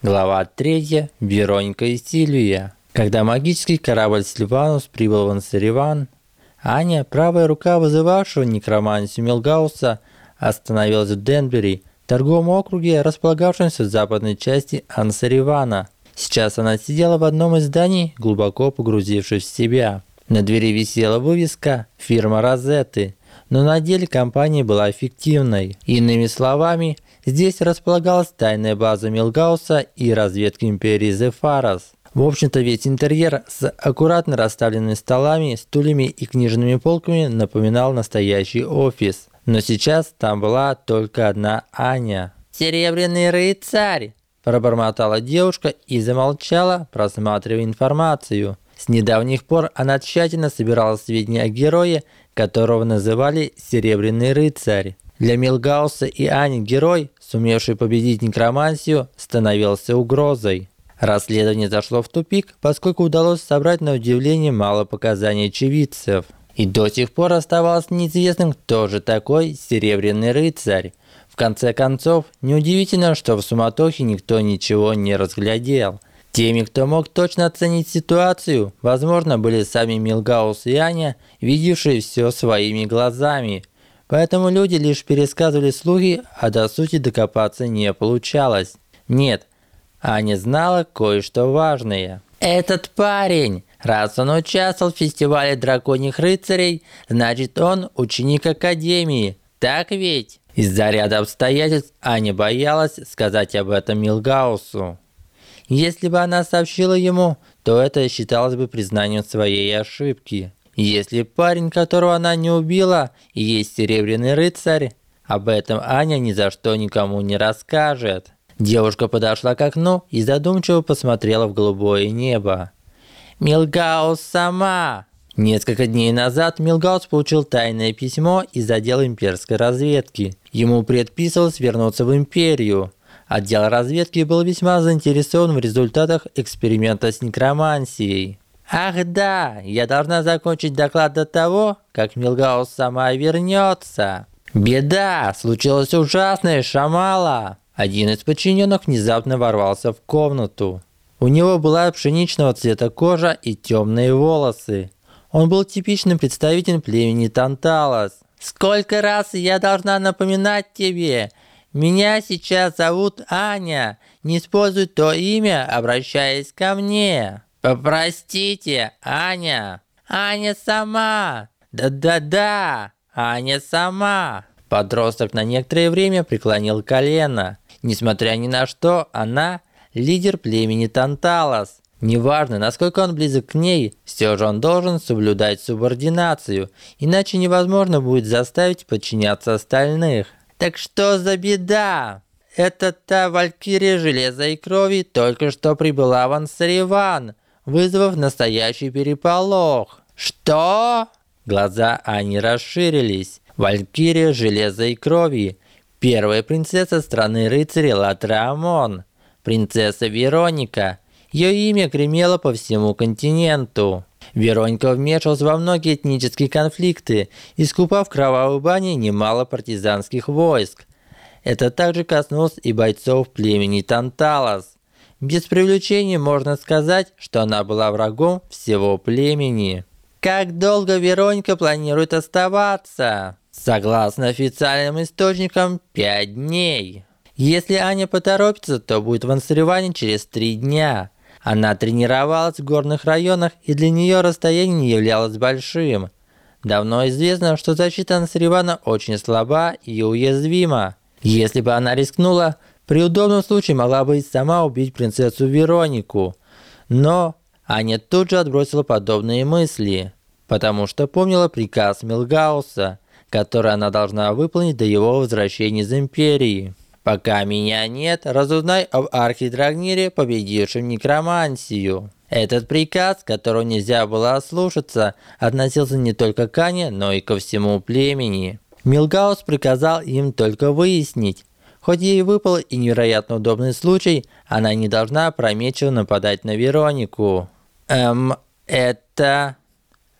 Глава 3. Вероника и Сильвия. Когда магический корабль Сильванус прибыл в Ансариван, Аня, правая рука вызывавшего некромансию Милгауса, остановилась в Денбери, торговом округе, располагавшемся в западной части Ансаривана. Сейчас она сидела в одном из зданий, глубоко погрузившись в себя. На двери висела вывеска «Фирма Розетты», но на деле компания была эффективной. Иными словами, здесь располагалась тайная база Милгауса и разведки империи Зефарос. В общем-то, весь интерьер с аккуратно расставленными столами, стульями и книжными полками напоминал настоящий офис. Но сейчас там была только одна Аня. «Серебряный рыцарь!» – пробормотала девушка и замолчала, просматривая информацию. С недавних пор она тщательно собирала сведения о герое, которого называли «Серебряный рыцарь». Для Милгауса и Ани герой, сумевший победить некромансию, становился угрозой. Расследование зашло в тупик, поскольку удалось собрать на удивление мало показаний очевидцев. И до сих пор оставалось неизвестным, кто же такой Серебряный рыцарь. В конце концов, неудивительно, что в суматохе никто ничего не разглядел. Теми, кто мог точно оценить ситуацию, возможно, были сами Милгаус и Аня, видевшие все своими глазами. Поэтому люди лишь пересказывали слухи, а до сути докопаться не получалось. Нет, Аня знала кое-что важное. Этот парень, раз он участвовал в фестивале драконьих рыцарей, значит он ученик Академии, так ведь? Из-за ряда обстоятельств Аня боялась сказать об этом Милгаусу. Если бы она сообщила ему, то это считалось бы признанием своей ошибки. Если парень, которого она не убила, и есть Серебряный рыцарь, об этом Аня ни за что никому не расскажет. Девушка подошла к окну и задумчиво посмотрела в голубое небо. «Милгаус сама!» Несколько дней назад Милгаус получил тайное письмо из отдела имперской разведки. Ему предписывалось вернуться в империю. Отдел разведки был весьма заинтересован в результатах эксперимента с некромансией. Ах да, я должна закончить доклад до того, как Милгаус сама вернется. Беда, случилось ужасное, Шамала. Один из подчиненных внезапно ворвался в комнату. У него была пшеничного цвета кожа и темные волосы. Он был типичным представителем племени Танталас. «Сколько раз я должна напоминать тебе, меня сейчас зовут Аня. Не используй то имя, обращаясь ко мне. Попростите, Аня. Аня сама. Да-да-да. Аня сама. Подросток на некоторое время преклонил колено. Несмотря ни на что, она лидер племени Танталас. Неважно, насколько он близок к ней, все же он должен соблюдать субординацию, иначе невозможно будет заставить подчиняться остальных. Так что за беда? Это та Валькирия Железа и Крови только что прибыла в Ансариван, вызвав настоящий переполох. Что? Глаза Ани расширились. Валькирия Железа и Крови. Первая принцесса страны рыцарей Латрамон. Принцесса Вероника. Ее имя гремело по всему континенту. Веронька вмешивалась во многие этнические конфликты, искупав кровавой бане немало партизанских войск. Это также коснулось и бойцов племени Танталас. Без привлечения можно сказать, что она была врагом всего племени. Как долго Веронька планирует оставаться? Согласно официальным источникам, 5 дней. Если Аня поторопится, то будет в Ансареване через 3 дня. Она тренировалась в горных районах, и для нее расстояние не являлось большим. Давно известно, что защита Насривана очень слаба и уязвима. Если бы она рискнула, при удобном случае могла бы и сама убить принцессу Веронику. Но Аня тут же отбросила подобные мысли, потому что помнила приказ Милгауса, который она должна выполнить до его возвращения из Империи. Пока меня нет, разузнай об архидрагнире, победившем некромансию. Этот приказ, которого нельзя было ослушаться, относился не только к Ане, но и ко всему племени. Милгаус приказал им только выяснить. Хоть ей выпал и невероятно удобный случай, она не должна опрометчиво нападать на Веронику. Эм, это...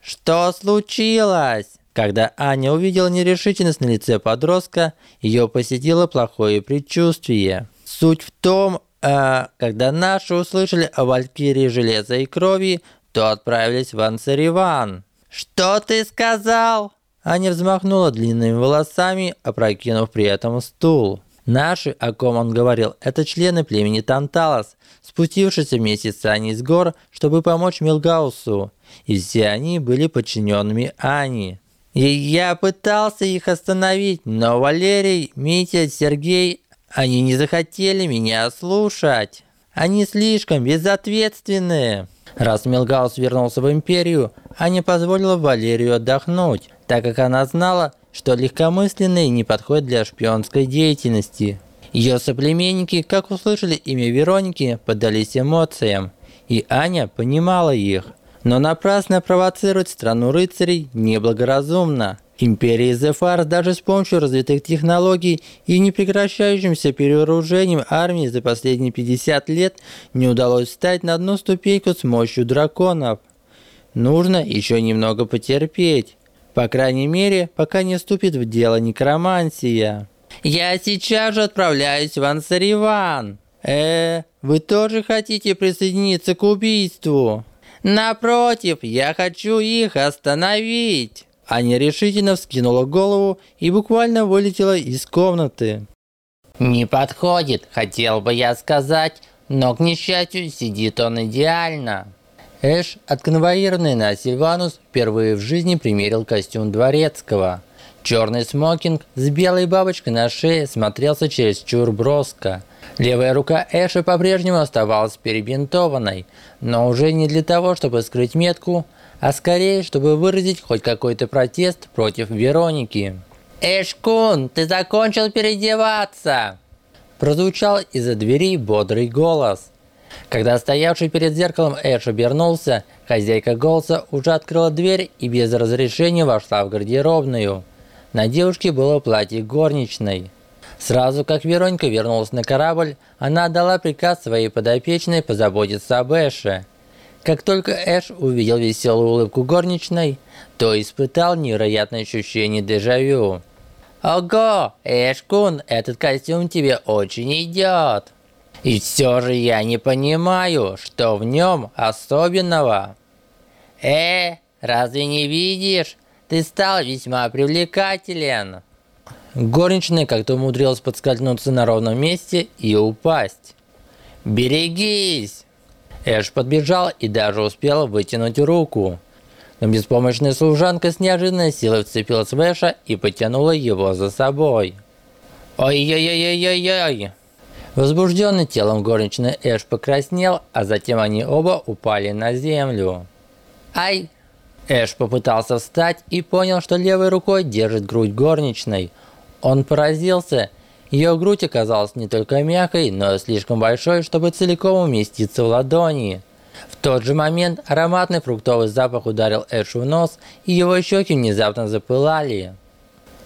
Что случилось? Когда Аня увидела нерешительность на лице подростка, ее посетило плохое предчувствие. Суть в том, А когда наши услышали о Валькирии Железа и Крови, то отправились в Ансариван. Что ты сказал? Аня взмахнула длинными волосами, опрокинув при этом стул. Наши, о ком он говорил, это члены племени Танталас, спустившиеся вместе с Аней с гор, чтобы помочь Милгаусу. И все они были подчиненными Ани. И я пытался их остановить, но Валерий, Митя, Сергей, они не захотели меня слушать. Они слишком безответственные. Раз Милгаус вернулся в Империю, Аня позволила Валерию отдохнуть, так как она знала, что легкомысленные не подходят для шпионской деятельности. Ее соплеменники, как услышали имя Вероники, поддались эмоциям, и Аня понимала их. Но напрасно провоцировать страну рыцарей неблагоразумно. Империи Зефар даже с помощью развитых технологий и непрекращающимся переоружением армии за последние 50 лет не удалось встать на одну ступеньку с мощью драконов. Нужно еще немного потерпеть. По крайней мере, пока не вступит в дело некромансия. Я сейчас же отправляюсь в Ансариван. Э, вы тоже хотите присоединиться к убийству? Напротив, я хочу их остановить. Аня решительно вскинула голову и буквально вылетела из комнаты. «Не подходит, хотел бы я сказать, но, к несчастью, сидит он идеально». Эш, отконвоированный на Сильванус, впервые в жизни примерил костюм дворецкого. Черный смокинг с белой бабочкой на шее смотрелся чересчур броско. Левая рука Эша по-прежнему оставалась перебинтованной, но уже не для того, чтобы скрыть метку, а скорее, чтобы выразить хоть какой-то протест против Вероники. «Эшкун, ты закончил переодеваться!» Прозвучал из-за двери бодрый голос. Когда стоявший перед зеркалом Эш обернулся, хозяйка голоса уже открыла дверь и без разрешения вошла в гардеробную. На девушке было платье горничной. Сразу как Вероника вернулась на корабль, она отдала приказ своей подопечной позаботиться об Эше. Как только Эш увидел веселую улыбку горничной, то испытал невероятное ощущение дежавю. «Ого, Эшкун, этот костюм тебе очень идет!» «И все же я не понимаю, что в нем особенного!» «Э, разве не видишь? Ты стал весьма привлекателен!» Горничная как-то умудрилась подскользнуться на ровном месте и упасть. «Берегись!» Эш подбежал и даже успел вытянуть руку. Но беспомощная служанка с неожиданной силой вцепилась в Эша и потянула его за собой. Ой-ой-ой-ой-ой-ой! Возбужденный телом горничной Эш покраснел, а затем они оба упали на землю. Ай! Эш попытался встать и понял, что левой рукой держит грудь горничной. Он поразился ее грудь оказалась не только мягкой, но и слишком большой, чтобы целиком уместиться в ладони. В тот же момент ароматный фруктовый запах ударил Эшу в нос, и его щеки внезапно запылали.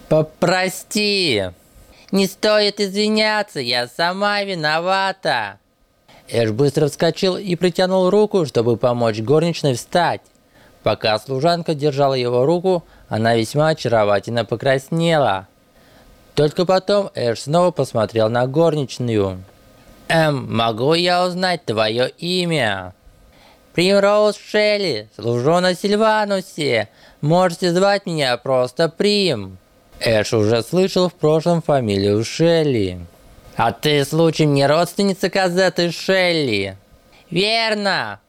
«Попрости!» «Не стоит извиняться, я сама виновата!» Эш быстро вскочил и протянул руку, чтобы помочь горничной встать. Пока служанка держала его руку, она весьма очаровательно покраснела. Только потом Эш снова посмотрел на горничную. «Эм, могу я узнать твое имя?» «Примроуз Шелли, служу на Сильванусе. Можете звать меня просто Прим». Эш уже слышал в прошлом фамилию Шелли. «А ты, случаем, не родственница Казеты Шелли?» «Верно!»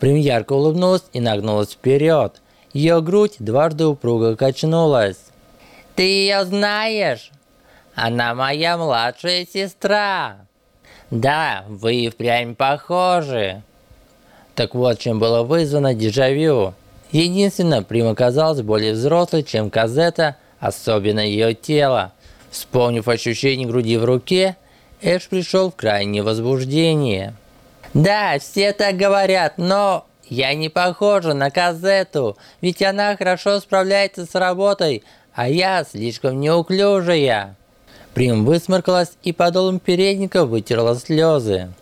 Прим ярко улыбнулась и нагнулась вперед. Ее грудь дважды упруго качнулась. «Ты ее знаешь?» Она моя младшая сестра. Да, вы впрямь похожи. Так вот, чем было вызвано дежавю. Единственное, Прим оказалась более взрослой, чем Казета, особенно ее тело. Вспомнив ощущение груди в руке, Эш пришел в крайнее возбуждение. «Да, все так говорят, но я не похожа на Казету, ведь она хорошо справляется с работой, а я слишком неуклюжая». Прим высморкалась и подолом передника вытерла слезы.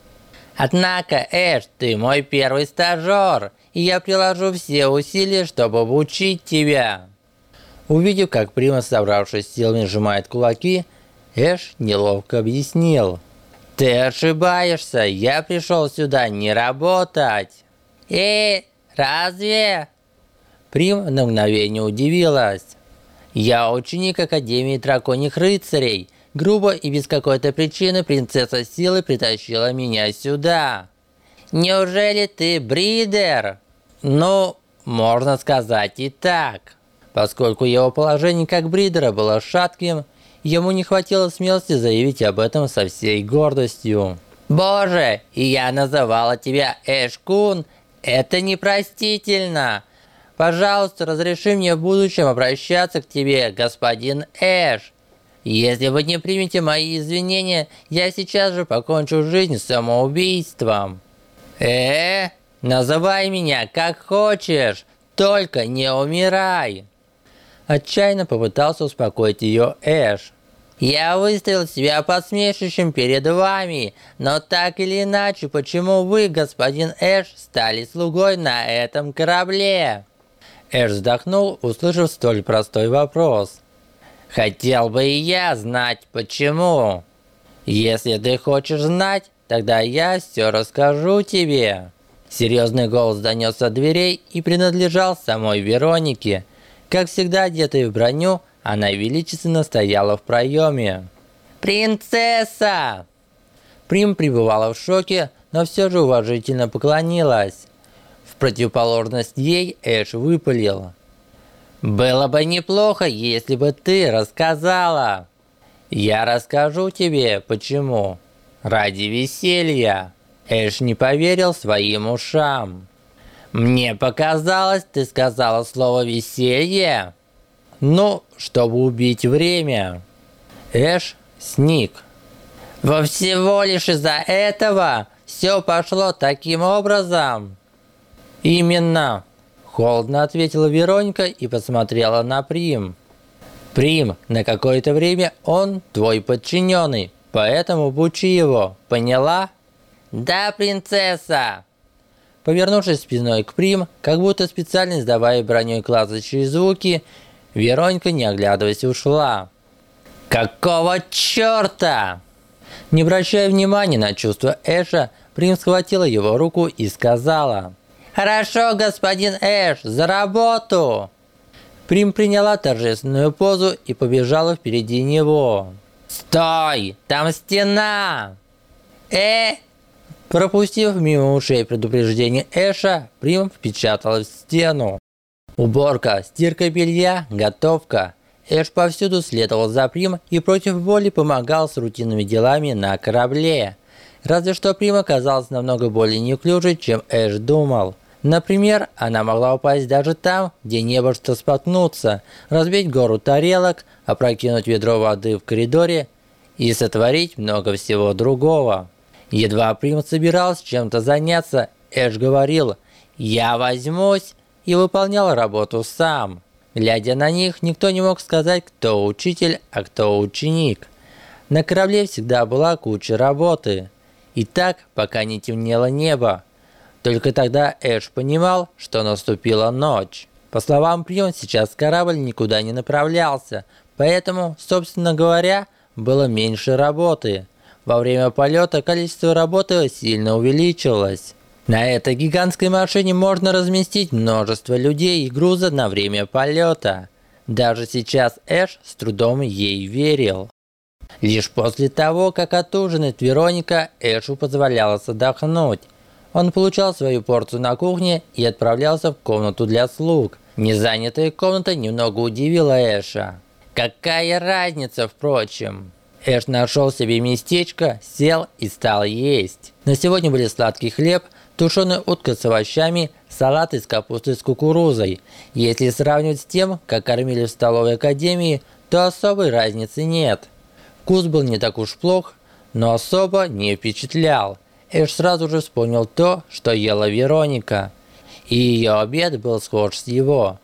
«Однако, Эш, ты мой первый стажер, и я приложу все усилия, чтобы обучить тебя!» Увидев, как Прима, собравшись силами, сжимает кулаки, Эш неловко объяснил. Ты ошибаешься, я пришел сюда не работать. Э, разве? Прим на мгновение удивилась. Я ученик Академии Драконьих Рыцарей. Грубо и без какой-то причины принцесса Силы притащила меня сюда. Неужели ты бридер? Ну, можно сказать и так. Поскольку его положение как бридера было шатким, ему не хватило смелости заявить об этом со всей гордостью. «Боже, и я называла тебя Эшкун! Это непростительно! Пожалуйста, разреши мне в будущем обращаться к тебе, господин Эш. Если вы не примете мои извинения, я сейчас же покончу жизнь самоубийством». «Э, называй меня как хочешь, только не умирай!» Отчаянно попытался успокоить ее Эш. «Я выставил себя посмешищем перед вами, но так или иначе, почему вы, господин Эш, стали слугой на этом корабле?» Эш вздохнул, услышав столь простой вопрос. «Хотел бы и я знать, почему. Если ты хочешь знать, тогда я все расскажу тебе». Серьезный голос донесся от дверей и принадлежал самой Веронике, как всегда одетая в броню, она величественно стояла в проеме. «Принцесса!» Прим пребывала в шоке, но все же уважительно поклонилась. В противоположность ей Эш выпалил. «Было бы неплохо, если бы ты рассказала!» «Я расскажу тебе, почему. Ради веселья!» Эш не поверил своим ушам. Мне показалось, ты сказала слово «веселье». Ну, чтобы убить время. Эш сник. Во всего лишь из-за этого все пошло таким образом. Именно. Холодно ответила Вероника и посмотрела на Прим. Прим, на какое-то время он твой подчиненный, поэтому бучи его, поняла? Да, принцесса. Повернувшись спиной к Прим, как будто специально издавая броней клацающие звуки, Веронька, не оглядываясь, ушла. «Какого чёрта?» Не обращая внимания на чувства Эша, Прим схватила его руку и сказала «Хорошо, господин Эш, за работу!» Прим приняла торжественную позу и побежала впереди него. «Стой! Там стена!» «Э, Пропустив мимо ушей предупреждение Эша, Прим впечаталась в стену. Уборка, стирка белья, готовка. Эш повсюду следовал за Прим и против воли помогал с рутинными делами на корабле. Разве что Прим оказалась намного более неуклюжей, чем Эш думал. Например, она могла упасть даже там, где не было что споткнуться, разбить гору тарелок, опрокинуть ведро воды в коридоре и сотворить много всего другого. Едва Прим собирался чем-то заняться, Эш говорил «Я возьмусь» и выполнял работу сам. Глядя на них, никто не мог сказать, кто учитель, а кто ученик. На корабле всегда была куча работы. И так, пока не темнело небо. Только тогда Эш понимал, что наступила ночь. По словам Прион, сейчас корабль никуда не направлялся, поэтому, собственно говоря, было меньше работы. Во время полета количество работы сильно увеличилось. На этой гигантской машине можно разместить множество людей и груза на время полета. Даже сейчас Эш с трудом ей верил. Лишь после того, как отужинает Вероника, Эшу позволялось отдохнуть. Он получал свою порцию на кухне и отправлялся в комнату для слуг. Незанятая комната немного удивила Эша. Какая разница, впрочем? Эш нашел себе местечко, сел и стал есть. На сегодня были сладкий хлеб, тушеная утка с овощами, салат из капусты с кукурузой. Если сравнивать с тем, как кормили в столовой академии, то особой разницы нет. Вкус был не так уж плох, но особо не впечатлял. Эш сразу же вспомнил то, что ела Вероника. И ее обед был схож с его.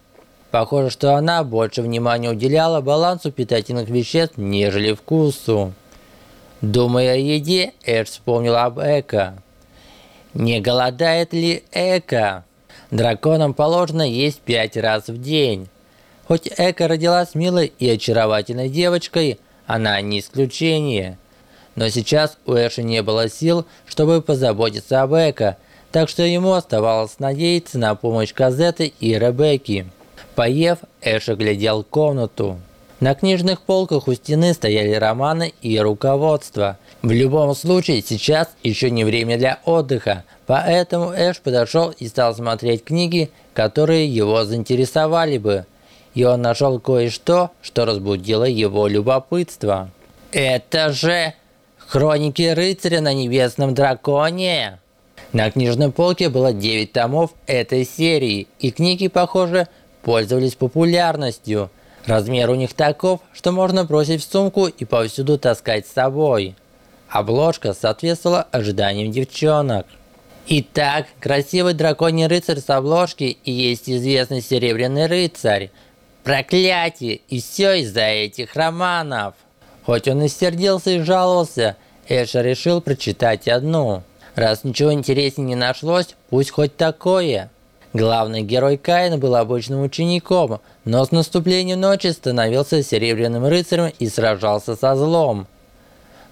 Похоже, что она больше внимания уделяла балансу питательных веществ, нежели вкусу. Думая о еде, Эш вспомнил об Эко. Не голодает ли Эко? Драконам положено есть пять раз в день. Хоть Эко родилась милой и очаровательной девочкой, она не исключение. Но сейчас у Эша не было сил, чтобы позаботиться об Эко, так что ему оставалось надеяться на помощь Казеты и Ребекки. Поев, Эш оглядел комнату. На книжных полках у стены стояли романы и руководство. В любом случае, сейчас еще не время для отдыха, поэтому Эш подошел и стал смотреть книги, которые его заинтересовали бы. И он нашел кое-что, что разбудило его любопытство. «Это же Хроники рыцаря на небесном драконе!» На книжной полке было 9 томов этой серии, и книги, похоже, пользовались популярностью – Размер у них таков, что можно бросить в сумку и повсюду таскать с собой. Обложка соответствовала ожиданиям девчонок. Итак, красивый драконий рыцарь с обложки и есть известный серебряный рыцарь. Проклятие! И все из-за этих романов. Хоть он и сердился и жаловался, Эша решил прочитать одну. Раз ничего интереснее не нашлось, пусть хоть такое. Главный герой Каин был обычным учеником, но с наступлением ночи становился серебряным рыцарем и сражался со злом.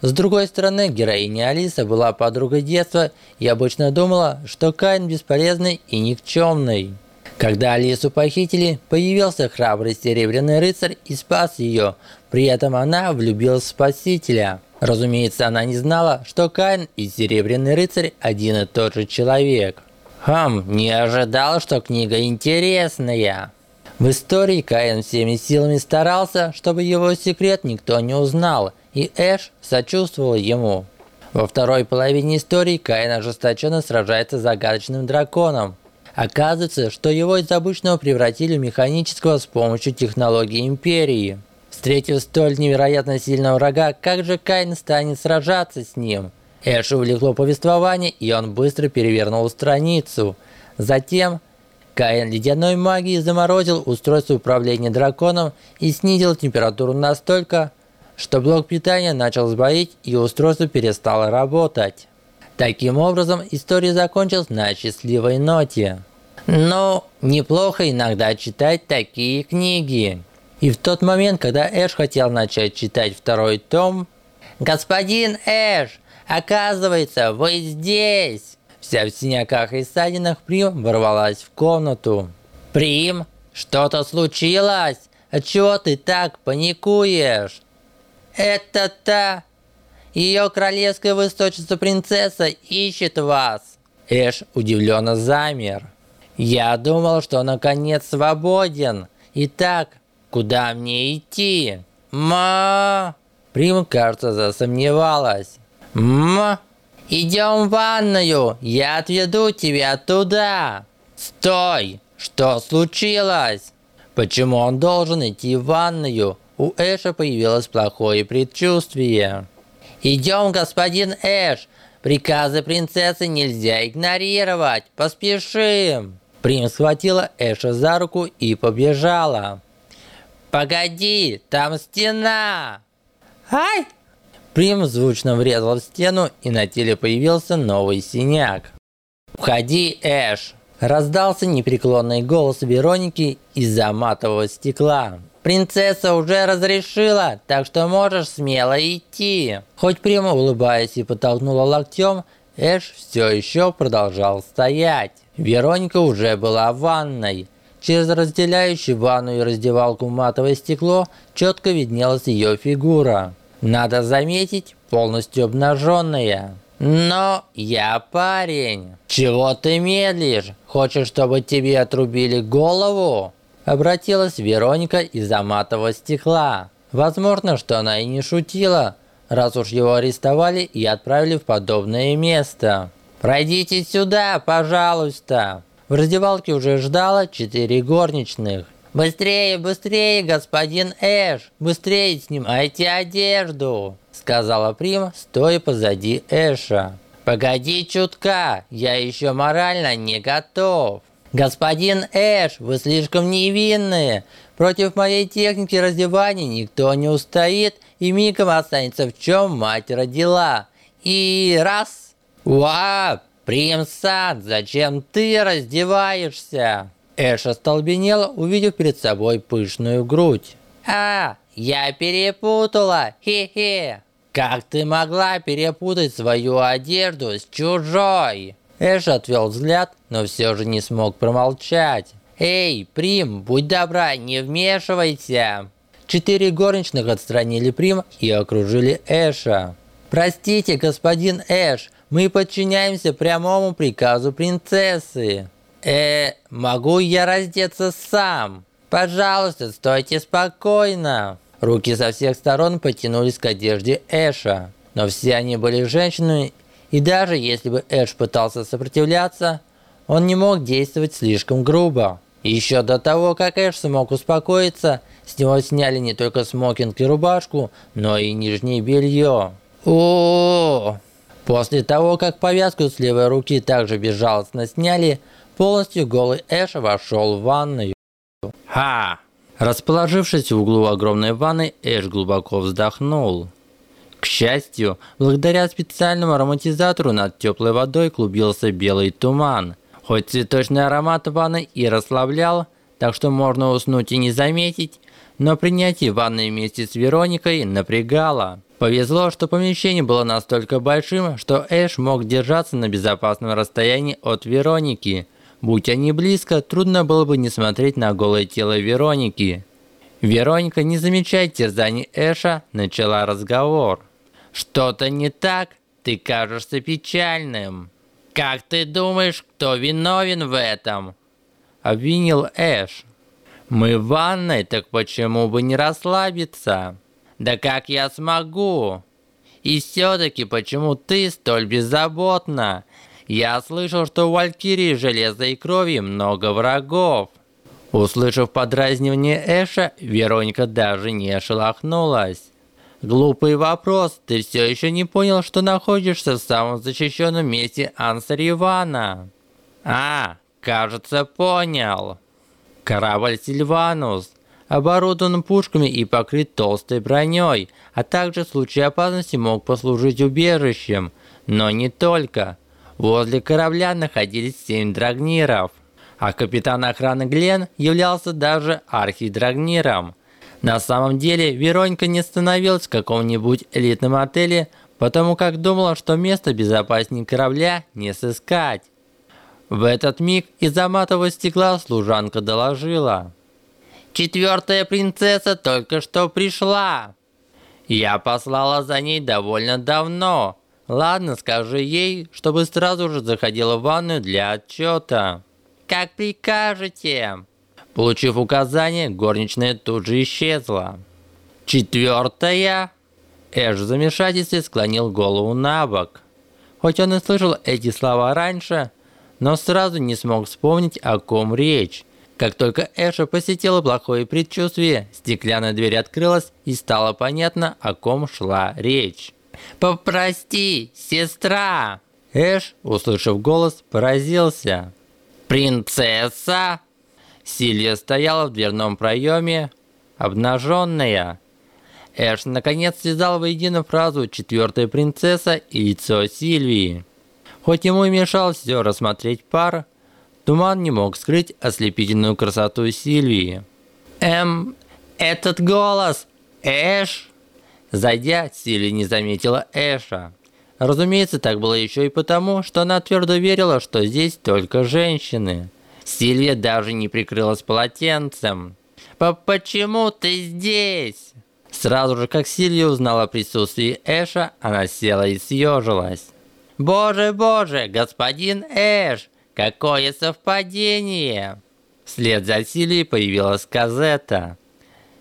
С другой стороны, героиня Алиса была подругой детства и обычно думала, что Каин бесполезный и никчемный. Когда Алису похитили, появился храбрый серебряный рыцарь и спас ее. При этом она влюбилась в спасителя. Разумеется, она не знала, что Каин и серебряный рыцарь один и тот же человек. Хм, не ожидал, что книга интересная. В истории Каин всеми силами старался, чтобы его секрет никто не узнал, и Эш сочувствовал ему. Во второй половине истории Каин ожесточенно сражается с загадочным драконом. Оказывается, что его из обычного превратили в механического с помощью технологии Империи. Встретив столь невероятно сильного врага, как же Каин станет сражаться с ним? Эша увлекло повествование, и он быстро перевернул страницу. Затем Каин ледяной магией заморозил устройство управления драконом и снизил температуру настолько, что блок питания начал сбоить и устройство перестало работать. Таким образом, история закончилась на счастливой ноте. Но неплохо иногда читать такие книги. И в тот момент, когда Эш хотел начать читать второй том, «Господин Эш, Оказывается, вы здесь!» Вся в синяках и ссадинах Прим ворвалась в комнату. «Прим, что-то случилось? Отчего ты так паникуешь?» «Это та... Ее королевское высочество принцесса ищет вас!» Эш удивленно замер. «Я думал, что наконец свободен. Итак, куда мне идти?» «Ма...» Прим, кажется, засомневалась. «М? Идем в ванную, я отведу тебя туда!» «Стой! Что случилось?» Почему он должен идти в ванную? У Эша появилось плохое предчувствие. «Идем, господин Эш! Приказы принцессы нельзя игнорировать! Поспешим!» Прим схватила Эша за руку и побежала. «Погоди, там стена!» «Ай!» Прим звучно врезал в стену, и на теле появился новый синяк. «Входи, Эш!» Раздался непреклонный голос Вероники из-за матового стекла. «Принцесса уже разрешила, так что можешь смело идти!» Хоть Прима, улыбаясь и подтолкнула локтем, Эш все еще продолжал стоять. Вероника уже была в ванной. Через разделяющую ванну и раздевалку матовое стекло четко виднелась ее фигура. Надо заметить, полностью обнаженная. Но я парень. Чего ты медлишь? Хочешь, чтобы тебе отрубили голову? Обратилась Вероника из-за матового стекла. Возможно, что она и не шутила, раз уж его арестовали и отправили в подобное место. «Пройдите сюда, пожалуйста!» В раздевалке уже ждало четыре горничных. «Быстрее, быстрее, господин Эш! Быстрее снимайте одежду!» Сказала Прим, стоя позади Эша. «Погоди чутка, я еще морально не готов!» «Господин Эш, вы слишком невинные! Против моей техники раздевания никто не устоит и мигом останется в чем мать родила!» И раз! «Уа! Прим-сан, зачем ты раздеваешься?» Эш остолбенела, увидев перед собой пышную грудь. «А, я перепутала! Хе-хе!» Как ты могла перепутать свою одежду с чужой? Эш отвел взгляд, но все же не смог промолчать. «Эй, Прим, будь добра, не вмешивайся!» Четыре горничных отстранили Прим и окружили Эша. «Простите, господин Эш, мы подчиняемся прямому приказу принцессы». «Э, могу я раздеться сам?» «Пожалуйста, стойте спокойно!» Руки со всех сторон потянулись к одежде Эша. Но все они были женщинами, и даже если бы Эш пытался сопротивляться, он не мог действовать слишком грубо. Еще до того, как Эш смог успокоиться, с него сняли не только смокинг и рубашку, но и нижнее белье. о После того, как повязку с левой руки также безжалостно сняли, полностью голый Эш вошел в ванную. Ха! Расположившись в углу огромной ванны, Эш глубоко вздохнул. К счастью, благодаря специальному ароматизатору над теплой водой клубился белый туман. Хоть цветочный аромат ванны и расслаблял, так что можно уснуть и не заметить, но принятие ванны вместе с Вероникой напрягало. Повезло, что помещение было настолько большим, что Эш мог держаться на безопасном расстоянии от Вероники – Будь они близко, трудно было бы не смотреть на голое тело Вероники. Вероника, не замечая терзаний Эша, начала разговор. «Что-то не так? Ты кажешься печальным. Как ты думаешь, кто виновен в этом?» Обвинил Эш. «Мы в ванной, так почему бы не расслабиться?» «Да как я смогу?» «И все-таки почему ты столь беззаботна? Я слышал, что у Валькирии железной крови много врагов. Услышав подразнивание Эша, Вероника даже не шелохнулась. Глупый вопрос, ты все еще не понял, что находишься в самом защищенном месте Ансаривана? А, кажется, понял. Корабль Сильванус оборудован пушками и покрыт толстой броней, а также в случае опасности мог послужить убежищем, но не только. Возле корабля находились семь драгниров, а капитан охраны Глен являлся даже архидрагниром. На самом деле, Веронька не остановилась в каком-нибудь элитном отеле, потому как думала, что место безопаснее корабля не сыскать. В этот миг из-за матового стекла служанка доложила. «Четвертая принцесса только что пришла!» Я послала за ней довольно давно, Ладно, скажи ей, чтобы сразу же заходила в ванную для отчета. Как прикажете. Получив указание, горничная тут же исчезла. Четвертая. Эш в замешательстве склонил голову на бок. Хоть он и слышал эти слова раньше, но сразу не смог вспомнить, о ком речь. Как только Эша посетила плохое предчувствие, стеклянная дверь открылась и стало понятно, о ком шла речь. «Попрости, сестра!» Эш, услышав голос, поразился. «Принцесса?» Сильвия стояла в дверном проеме, обнаженная. Эш наконец связал воедино фразу «четвертая принцесса» и лицо Сильвии. Хоть ему и мешал все рассмотреть пар, туман не мог скрыть ослепительную красоту Сильвии. «Эм, этот голос! Эш!» Зайдя, Сили не заметила Эша. Разумеется, так было еще и потому, что она твердо верила, что здесь только женщины. Сильвия даже не прикрылась полотенцем. «Почему ты здесь?» Сразу же, как Сильвия узнала о присутствии Эша, она села и съежилась. «Боже, боже, господин Эш, какое совпадение!» Вслед за Сильвией появилась Казета.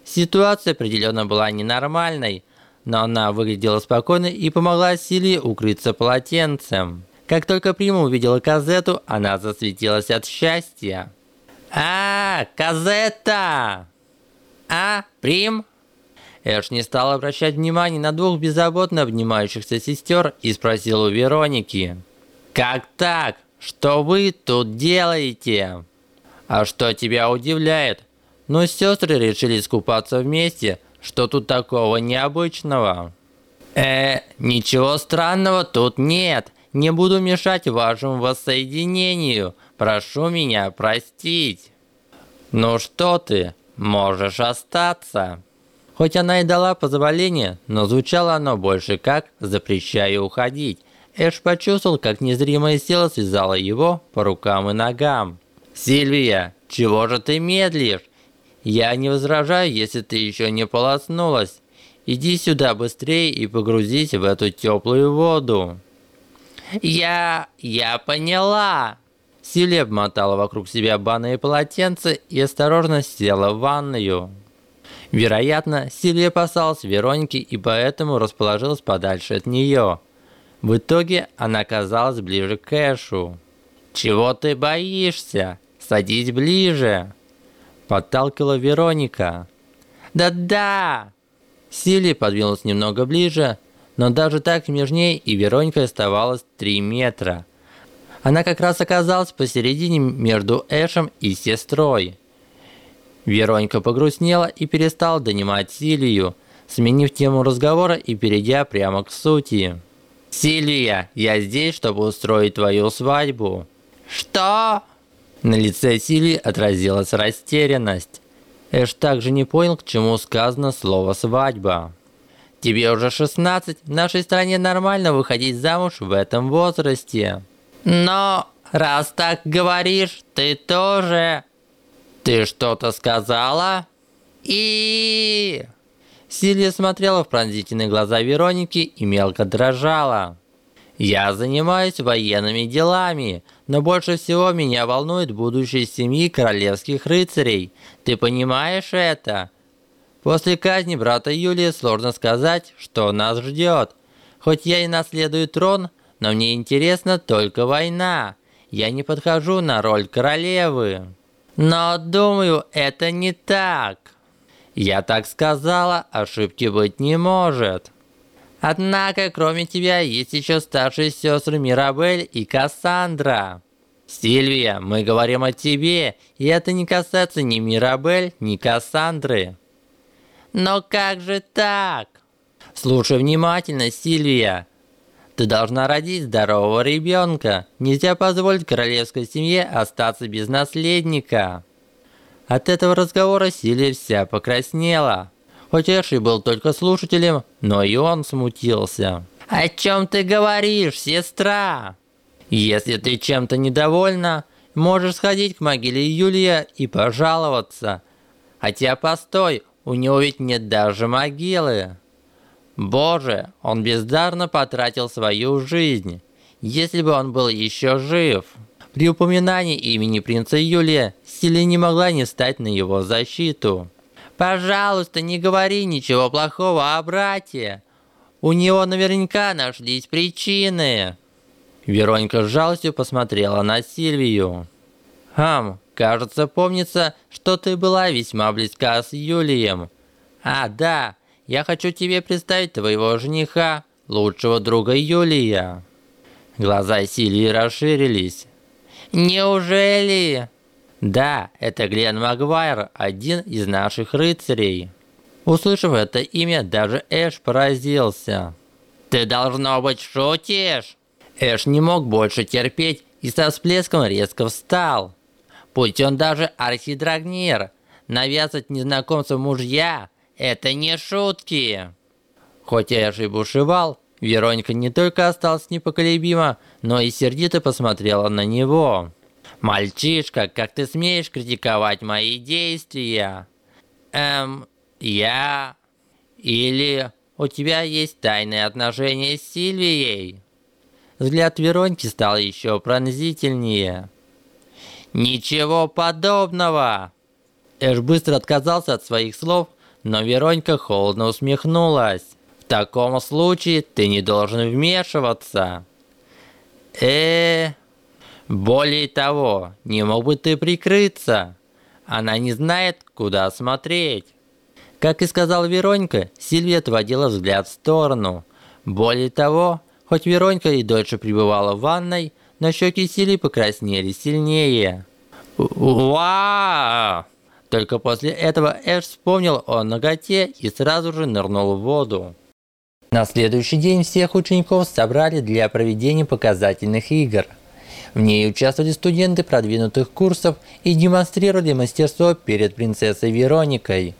Ситуация определенно была ненормальной, но она выглядела спокойно и помогла Силии укрыться полотенцем. Как только Прима увидела Казету, она засветилась от счастья. «А, Казета!» «А, Прим?» Эш не стал обращать внимания на двух беззаботно обнимающихся сестер и спросил у Вероники. «Как так? Что вы тут делаете?» «А что тебя удивляет? Ну, сестры решили искупаться вместе, что тут такого необычного? Э, ничего странного тут нет. Не буду мешать вашему воссоединению. Прошу меня простить. Ну что ты, можешь остаться. Хоть она и дала позволение, но звучало оно больше как «запрещаю уходить». Эш почувствовал, как незримая сила связала его по рукам и ногам. «Сильвия, чего же ты медлишь? Я не возражаю, если ты еще не полоснулась. Иди сюда быстрее и погрузись в эту теплую воду». «Я... я поняла!» Сильвия обмотала вокруг себя банное полотенце и осторожно села в ванную. Вероятно, Сильвия опасалась Вероники и поэтому расположилась подальше от нее. В итоге она оказалась ближе к Эшу. «Чего ты боишься? Садись ближе!» Подталкивала Вероника. «Да-да!» Сильвия подвинулась немного ближе, но даже так между ней и Вероникой оставалось 3 метра. Она как раз оказалась посередине между Эшем и сестрой. Вероника погрустнела и перестала донимать Силию, сменив тему разговора и перейдя прямо к сути. «Сильвия, я здесь, чтобы устроить твою свадьбу». «Что?» На лице Сильвии отразилась растерянность. Эш также не понял, к чему сказано слово «свадьба». «Тебе уже 16, в нашей стране нормально выходить замуж в этом возрасте». «Но раз так говоришь, ты тоже...» «Ты что-то сказала?» «И...» Сильвия смотрела в пронзительные глаза Вероники и мелко дрожала. «Я занимаюсь военными делами, но больше всего меня волнует будущее семьи королевских рыцарей. Ты понимаешь это?» После казни брата Юлия сложно сказать, что нас ждет. Хоть я и наследую трон, но мне интересна только война. Я не подхожу на роль королевы. Но думаю, это не так. Я так сказала, ошибки быть не может. Однако, кроме тебя, есть еще старшие сестры Мирабель и Кассандра. Сильвия, мы говорим о тебе, и это не касается ни Мирабель, ни Кассандры. Но как же так? Слушай внимательно, Сильвия. Ты должна родить здорового ребенка. Нельзя позволить королевской семье остаться без наследника. От этого разговора Сильвия вся покраснела. Хоть Эши был только слушателем, но и он смутился. «О чем ты говоришь, сестра?» «Если ты чем-то недовольна, можешь сходить к могиле Юлия и пожаловаться. Хотя постой, у него ведь нет даже могилы». Боже, он бездарно потратил свою жизнь. Если бы он был еще жив. При упоминании имени принца Юлия, Силия не могла не стать на его защиту. «Пожалуйста, не говори ничего плохого о брате. У него наверняка нашлись причины». Вероника с жалостью посмотрела на Сильвию. «Хм, кажется, помнится, что ты была весьма близка с Юлием. А, да, я хочу тебе представить твоего жениха, лучшего друга Юлия». Глаза Сильвии расширились. «Неужели?» «Да, это Глен Магуайр, один из наших рыцарей». Услышав это имя, даже Эш поразился. «Ты должно быть шутишь!» Эш не мог больше терпеть и со всплеском резко встал. Пусть он даже архидрагнир, навязывать незнакомцам мужья это не шутки. Хоть я и бушевал, Вероника не только осталась непоколебима, но и сердито посмотрела на него. «Мальчишка, как ты смеешь критиковать мои действия?» «Эм, я...» «Или у тебя есть тайные отношения с Сильвией?» Взгляд Вероники стал еще пронзительнее. «Ничего подобного!» Эш быстро отказался от своих слов но Веронька холодно усмехнулась. В таком случае ты не должен вмешиваться. Э, более того, не мог бы ты прикрыться. Она не знает, куда смотреть. Как и сказал Веронька, Сильвия отводила взгляд в сторону. Более того, хоть Веронька и дольше пребывала в ванной, но щеки Сильвии покраснели сильнее. Вау! Только после этого Эш вспомнил о ноготе и сразу же нырнул в воду. На следующий день всех учеников собрали для проведения показательных игр. В ней участвовали студенты продвинутых курсов и демонстрировали мастерство перед принцессой Вероникой.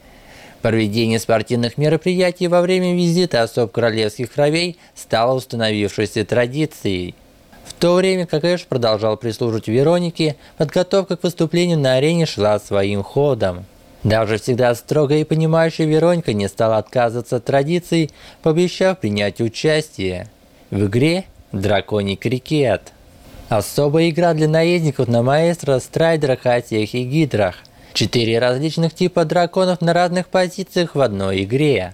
Проведение спортивных мероприятий во время визита особ королевских кровей стало установившейся традицией. В то время как Эш продолжал прислуживать Веронике, подготовка к выступлению на арене шла своим ходом. Даже всегда строгая и понимающая Вероника не стала отказываться от традиций, пообещав принять участие в игре «Драконий крикет». Особая игра для наездников на маэстро, страйдерах, атиях и гидрах – Четыре различных типа драконов на разных позициях в одной игре.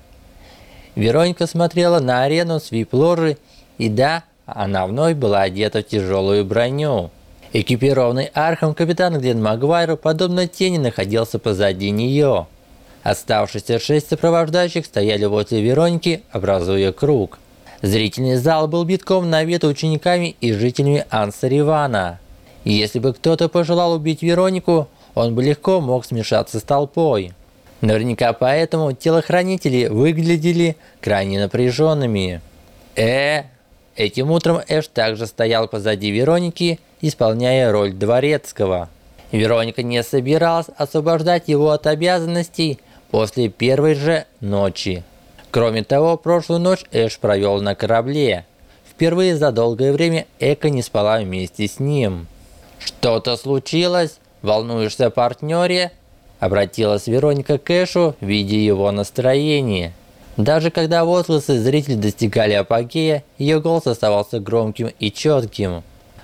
Вероника смотрела на арену с вип-ложи, и да, она вновь была одета в тяжелую броню. Экипированный архом капитан Глен Магуайру, подобно тени, находился позади нее. Оставшиеся шесть сопровождающих стояли возле Вероники, образуя круг. Зрительный зал был битком набит учениками и жителями Ансаривана. Если бы кто-то пожелал убить Веронику, он бы легко мог смешаться с толпой. Наверняка поэтому телохранители выглядели крайне напряженными. Э, этим утром Эш также стоял позади Вероники, исполняя роль дворецкого. Вероника не собиралась освобождать его от обязанностей после первой же ночи. Кроме того, прошлую ночь Эш провел на корабле. Впервые за долгое время Эка не спала вместе с ним. Что-то случилось? «Волнуешься о партнере?» Обратилась Вероника к Эшу, видя его настроение. Даже когда возгласы зрителей достигали апогея, ее голос оставался громким и четким.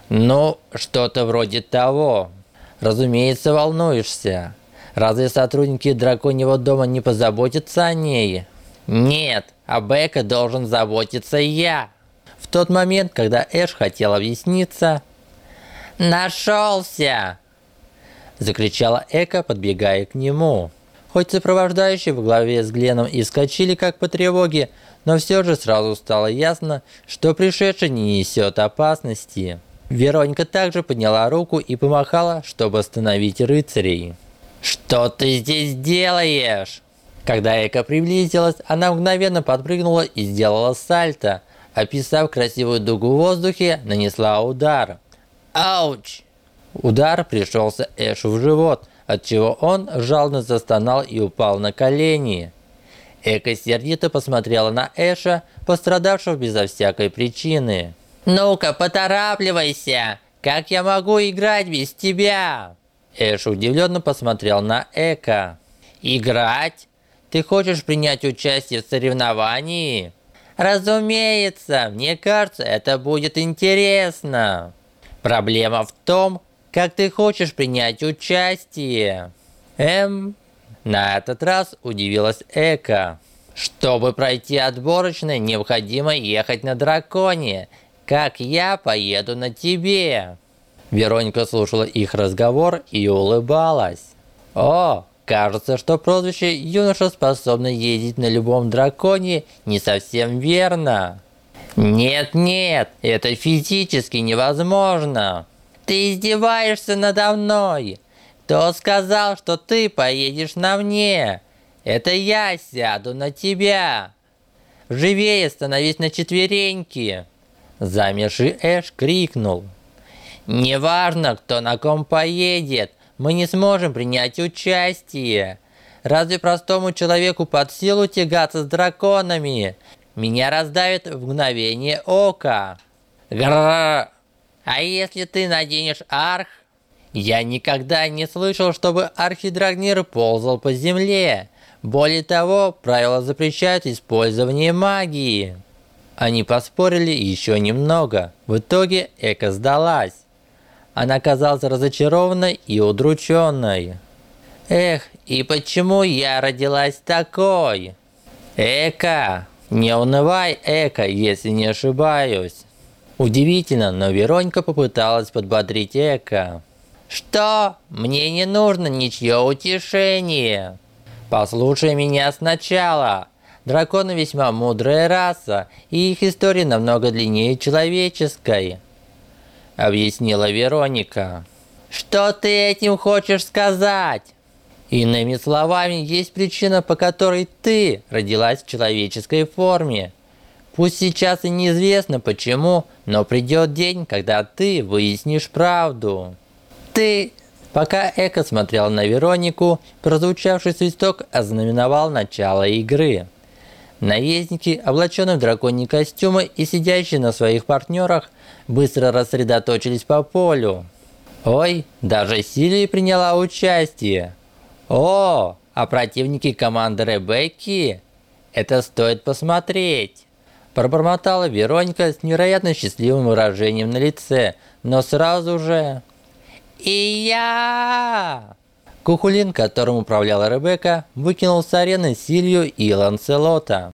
«Ну, что-то вроде того. Разумеется, волнуешься. Разве сотрудники драконьего дома не позаботятся о ней?» «Нет, о Бека должен заботиться я!» В тот момент, когда Эш хотел объясниться... «Нашелся!» Закричала Эка, подбегая к нему. Хоть сопровождающие в главе с Гленом и скачили как по тревоге, но все же сразу стало ясно, что пришедший не несет опасности. Вероника также подняла руку и помахала, чтобы остановить рыцарей. «Что ты здесь делаешь?» Когда Эка приблизилась, она мгновенно подпрыгнула и сделала сальто. Описав красивую дугу в воздухе, нанесла удар. «Ауч!» Удар пришелся Эшу в живот, отчего он жалобно застонал и упал на колени. Эка сердито посмотрела на Эша, пострадавшего безо всякой причины. «Ну-ка, поторапливайся! Как я могу играть без тебя?» Эш удивленно посмотрел на Эка. «Играть? Ты хочешь принять участие в соревновании?» «Разумеется, мне кажется, это будет интересно. Проблема в том, как ты хочешь принять участие? Эм, на этот раз удивилась Эка. Чтобы пройти отборочный, необходимо ехать на драконе. Как я поеду на тебе? Вероника слушала их разговор и улыбалась. О, кажется, что прозвище «юноша способный ездить на любом драконе» не совсем верно. Нет-нет, это физически невозможно. Ты издеваешься надо мной. Кто сказал, что ты поедешь на мне? Это я сяду на тебя. Живее становись на четвереньки. Замерший Эш крикнул. Неважно, кто на ком поедет, мы не сможем принять участие. Разве простому человеку под силу тягаться с драконами? Меня раздавит в мгновение ока. Грррр. А если ты наденешь арх? Я никогда не слышал, чтобы архидрагнир ползал по земле. Более того, правила запрещают использование магии. Они поспорили еще немного. В итоге Эка сдалась. Она казалась разочарованной и удрученной. Эх, и почему я родилась такой? Эка, не унывай, Эка, если не ошибаюсь. Удивительно, но Веронька попыталась подбодрить Эка. «Что? Мне не нужно ничье утешение!» «Послушай меня сначала!» Драконы весьма мудрая раса, и их история намного длиннее человеческой. Объяснила Вероника. Что ты этим хочешь сказать? Иными словами, есть причина, по которой ты родилась в человеческой форме. Пусть сейчас и неизвестно почему, но придет день, когда ты выяснишь правду. Ты Пока Эко смотрел на Веронику, прозвучавший свисток ознаменовал начало игры. Наездники, облаченные в драконьи костюмы и сидящие на своих партнерах, быстро рассредоточились по полю. Ой, даже Силия приняла участие. О, а противники команды Ребекки? Это стоит посмотреть. Пробормотала Вероника с невероятно счастливым выражением на лице, но сразу же... И я! Кухулин, которым управляла Ребекка, выкинул с арены Силью и Ланселота.